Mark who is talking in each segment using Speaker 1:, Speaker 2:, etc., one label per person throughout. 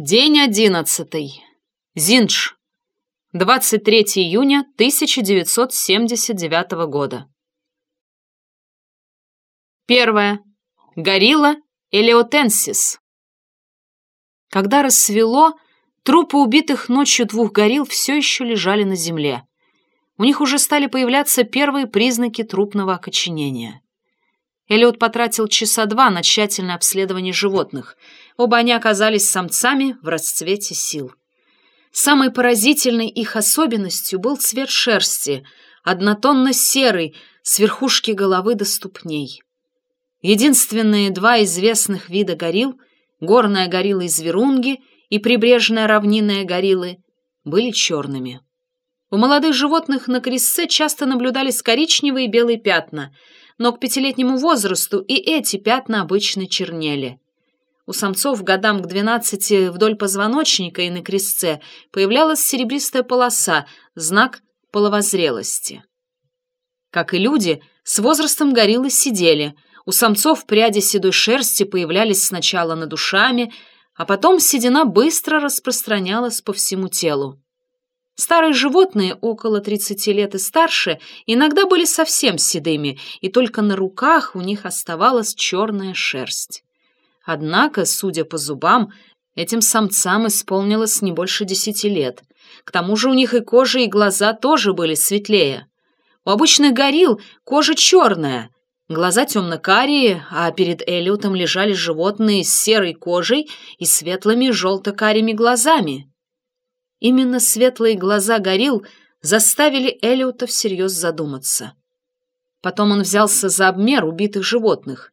Speaker 1: День одиннадцатый. Зиндж. 23 июня 1979 года. Первое. Горилла элеотенсис. Когда рассвело, трупы убитых ночью двух горилл все еще лежали на земле. У них уже стали появляться первые признаки трупного окоченения. Эллиот потратил часа два на тщательное обследование животных. Оба они оказались самцами в расцвете сил. Самой поразительной их особенностью был цвет шерсти, однотонно-серый, с верхушки головы до ступней. Единственные два известных вида горилл, горная горилла из Верунги и прибрежная равнинная гориллы, были черными. У молодых животных на крестце часто наблюдались коричневые и белые пятна — но к пятилетнему возрасту и эти пятна обычно чернели. У самцов годам к двенадцати вдоль позвоночника и на крестце появлялась серебристая полоса, знак половозрелости. Как и люди, с возрастом гориллы сидели. У самцов пряди седой шерсти появлялись сначала над ушами, а потом седина быстро распространялась по всему телу. Старые животные, около 30 лет и старше, иногда были совсем седыми, и только на руках у них оставалась черная шерсть. Однако, судя по зубам, этим самцам исполнилось не больше десяти лет. К тому же у них и кожа, и глаза тоже были светлее. У обычных горилл кожа черная, глаза темно-карие, а перед Эллиотом лежали животные с серой кожей и светлыми желто-карими глазами. Именно светлые глаза горил заставили Элиота всерьез задуматься. Потом он взялся за обмер убитых животных.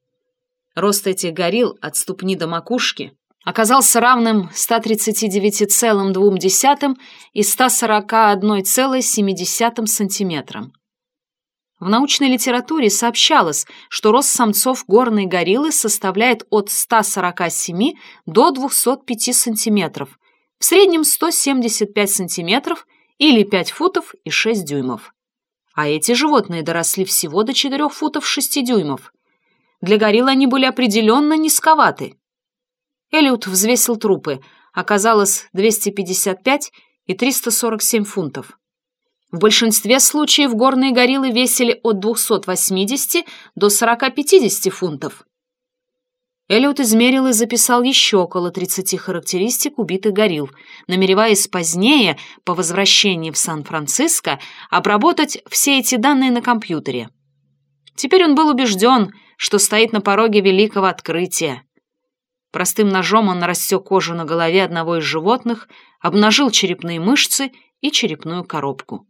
Speaker 1: Рост этих горил от ступни до макушки оказался равным 139,2 и 141,7 сантиметрам. В научной литературе сообщалось, что рост самцов горной гориллы составляет от 147 до 205 сантиметров, в среднем 175 сантиметров или 5 футов и 6 дюймов. А эти животные доросли всего до 4 футов 6 дюймов. Для горилл они были определенно низковаты. Элliot взвесил трупы, оказалось 255 и 347 фунтов. В большинстве случаев горные гориллы весили от 280 до 40-50 фунтов. Эллиот измерил и записал еще около 30 характеристик убитых горилл, намереваясь позднее, по возвращении в Сан-Франциско, обработать все эти данные на компьютере. Теперь он был убежден, что стоит на пороге великого открытия. Простым ножом он рассек кожу на голове одного из животных, обнажил черепные мышцы и черепную коробку.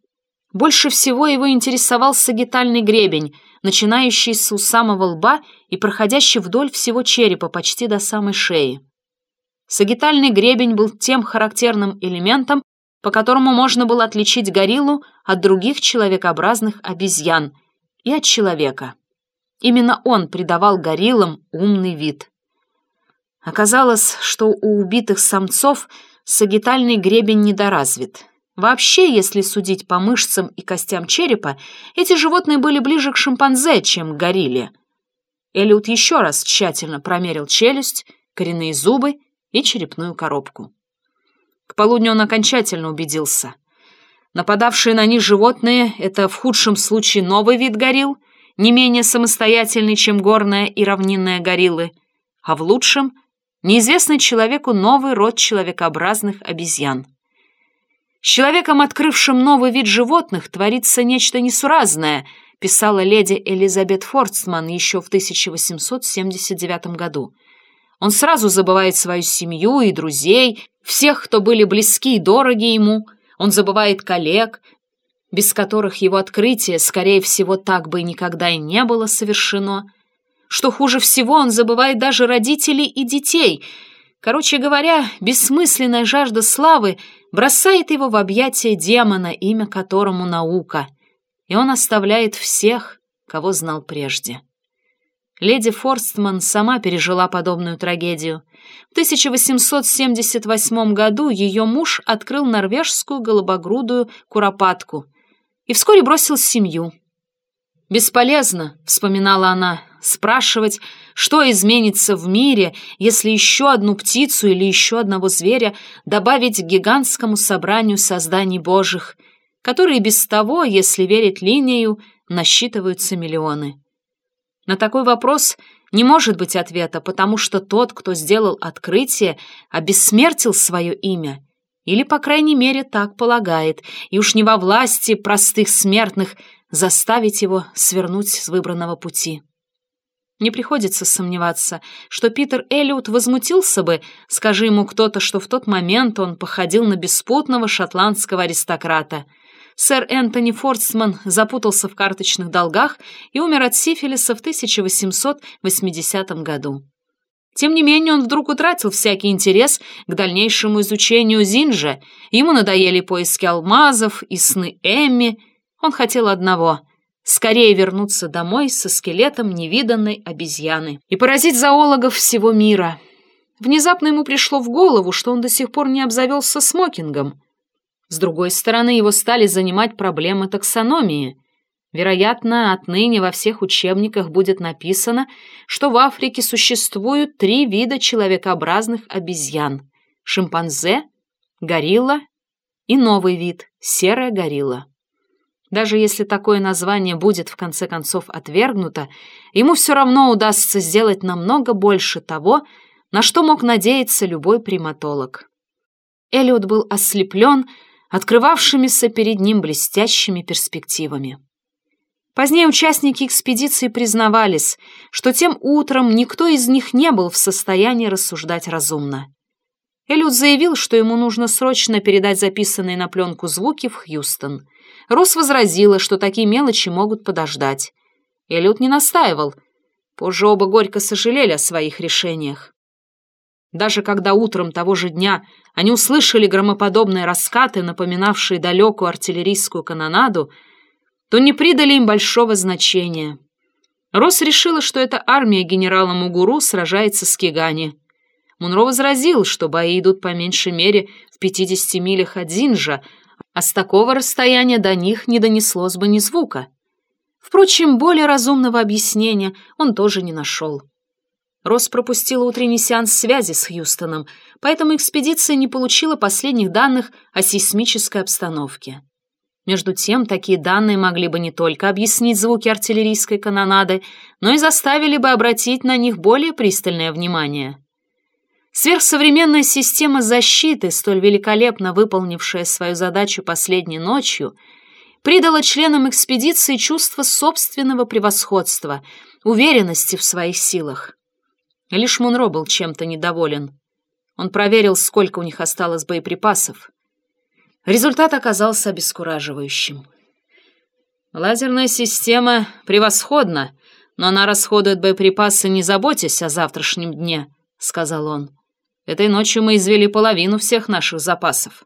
Speaker 1: Больше всего его интересовал сагитальный гребень, начинающийся у самого лба и проходящий вдоль всего черепа почти до самой шеи. Сагитальный гребень был тем характерным элементом, по которому можно было отличить гориллу от других человекообразных обезьян и от человека. Именно он придавал гориллам умный вид. Оказалось, что у убитых самцов сагитальный гребень недоразвит. Вообще, если судить по мышцам и костям черепа, эти животные были ближе к шимпанзе, чем к горилле. Элиот еще раз тщательно промерил челюсть, коренные зубы и черепную коробку. К полудню он окончательно убедился. Нападавшие на них животные — это в худшем случае новый вид горилл, не менее самостоятельный, чем горная и равнинная гориллы, а в лучшем — неизвестный человеку новый род человекообразных обезьян. С человеком, открывшим новый вид животных, творится нечто несуразное, писала леди Элизабет Фордсман еще в 1879 году. Он сразу забывает свою семью и друзей, всех, кто были близки и дороги ему. Он забывает коллег, без которых его открытие, скорее всего, так бы никогда и не было совершено. Что хуже всего, он забывает даже родителей и детей — Короче говоря, бессмысленная жажда славы бросает его в объятия демона, имя которому наука, и он оставляет всех, кого знал прежде. Леди Форстман сама пережила подобную трагедию. В 1878 году ее муж открыл норвежскую голубогрудую куропатку и вскоре бросил семью. «Бесполезно», — вспоминала она, — спрашивать, что изменится в мире, если еще одну птицу или еще одного зверя добавить к гигантскому собранию созданий Божьих, которые без того, если верить линию, насчитываются миллионы. На такой вопрос не может быть ответа, потому что тот, кто сделал открытие, обессмертил свое имя, или, по крайней мере, так полагает, и уж не во власти простых смертных заставить его свернуть с выбранного пути. Не приходится сомневаться, что Питер Эллиот возмутился бы, скажи ему кто-то, что в тот момент он походил на беспутного шотландского аристократа. Сэр Энтони Фордсман запутался в карточных долгах и умер от сифилиса в 1880 году. Тем не менее, он вдруг утратил всякий интерес к дальнейшему изучению Зинжа, ему надоели поиски алмазов и сны Эмми, он хотел одного — скорее вернуться домой со скелетом невиданной обезьяны и поразить зоологов всего мира. Внезапно ему пришло в голову, что он до сих пор не обзавелся смокингом. С другой стороны, его стали занимать проблемы таксономии. Вероятно, отныне во всех учебниках будет написано, что в Африке существуют три вида человекообразных обезьян — шимпанзе, горилла и новый вид — серая горилла. Даже если такое название будет в конце концов отвергнуто, ему все равно удастся сделать намного больше того, на что мог надеяться любой приматолог. Эллиот был ослеплен открывавшимися перед ним блестящими перспективами. Позднее участники экспедиции признавались, что тем утром никто из них не был в состоянии рассуждать разумно. Эллиот заявил, что ему нужно срочно передать записанные на пленку звуки в Хьюстон — Рос возразила, что такие мелочи могут подождать. Эллиот не настаивал. Позже оба горько сожалели о своих решениях. Даже когда утром того же дня они услышали громоподобные раскаты, напоминавшие далекую артиллерийскую канонаду, то не придали им большого значения. Рос решила, что это армия генерала Мугуру сражается с Кигани. Мунро возразил, что бои идут по меньшей мере в 50 милях от Зинжа, а с такого расстояния до них не донеслось бы ни звука. Впрочем, более разумного объяснения он тоже не нашел. Росс пропустила утренний сеанс связи с Хьюстоном, поэтому экспедиция не получила последних данных о сейсмической обстановке. Между тем, такие данные могли бы не только объяснить звуки артиллерийской канонады, но и заставили бы обратить на них более пристальное внимание. Сверхсовременная система защиты, столь великолепно выполнившая свою задачу последней ночью, придала членам экспедиции чувство собственного превосходства, уверенности в своих силах. Лишь Мунро был чем-то недоволен. Он проверил, сколько у них осталось боеприпасов. Результат оказался обескураживающим. «Лазерная система превосходна, но она расходует боеприпасы, не заботясь о завтрашнем дне», — сказал он. Этой ночью мы извели половину всех наших запасов».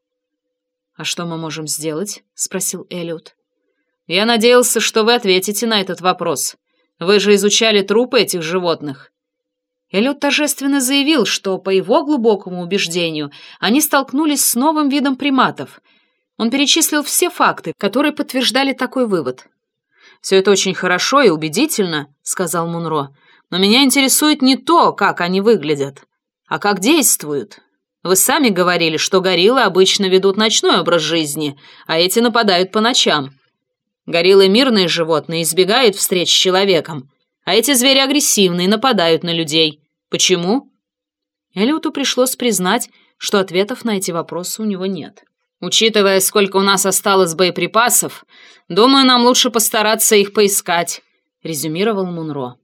Speaker 1: «А что мы можем сделать?» — спросил Эллиот. «Я надеялся, что вы ответите на этот вопрос. Вы же изучали трупы этих животных». Эллиот торжественно заявил, что, по его глубокому убеждению, они столкнулись с новым видом приматов. Он перечислил все факты, которые подтверждали такой вывод. «Все это очень хорошо и убедительно», — сказал Мунро, «но меня интересует не то, как они выглядят, а как действуют? Вы сами говорили, что гориллы обычно ведут ночной образ жизни, а эти нападают по ночам. Гориллы мирные животные, избегают встреч с человеком, а эти звери агрессивные, нападают на людей. Почему? Элиоту пришлось признать, что ответов на эти вопросы у него нет. Учитывая, сколько у нас осталось боеприпасов, думаю, нам лучше постараться их поискать, резюмировал Мунро.